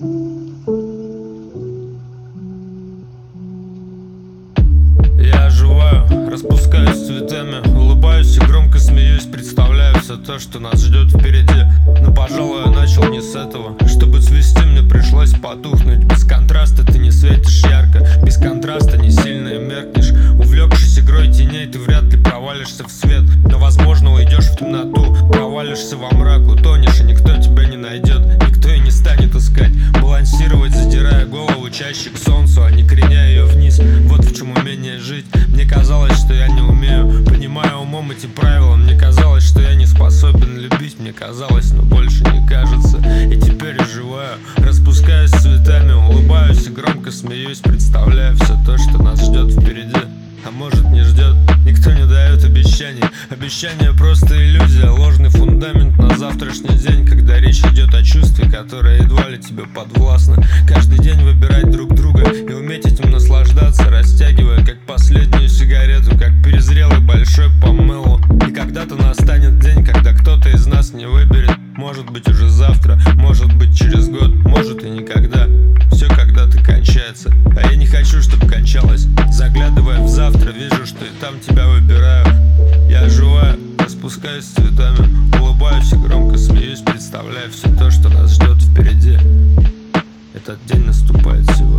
Я оживаю, распускаюсь цветами Улыбаюсь и громко смеюсь Представляю все то, что нас ждет впереди. Но, пожалуй, я начал не с этого. Чтобы цвести, мне пришлось потухнуть. Без контраста ты не светишь ярко Без контраста не сильно меркнешь. Увлекшись игрой теней, ты вряд ли провалишься в свет. Но, возможно, уйдешь в темноту Провалишься во мрак, утонешь и чаще к солнцу А не креня ее вниз. Вот в чем умение жить. Мне казалось, что я не умею. Понимаю умом эти правила. Мне казалось, что я не способен любить. Мне казалось, но больше не кажется. И теперь оживаю Распускаюсь цветами Улыбаюсь и громко смеюсь Представляя все то, что нас ждет впереди. А может не ждет Никто не дает обещаний. Обещания просто иллюзия Ложный фундамент на завтрашний день Когда речь идет о чувстве, которое едва ли тебе подвластно. Каждый большой помылу И когда-то настанет день, когда кто-то из нас не выберет. Может быть уже завтра, может быть через год Может и никогда. Все когда-то кончается. А я не хочу, чтобы кончалось. Заглядывая в завтра, вижу, что и там тебя выбираю. Я оживаю, распускаюсь цветами. Улыбаюсь и громко смеюсь Представляя все то, что нас ждет впереди. Этот день наступает сегодня